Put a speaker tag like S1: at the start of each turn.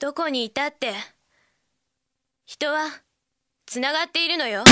S1: どこにいたって人はつながっているのよ。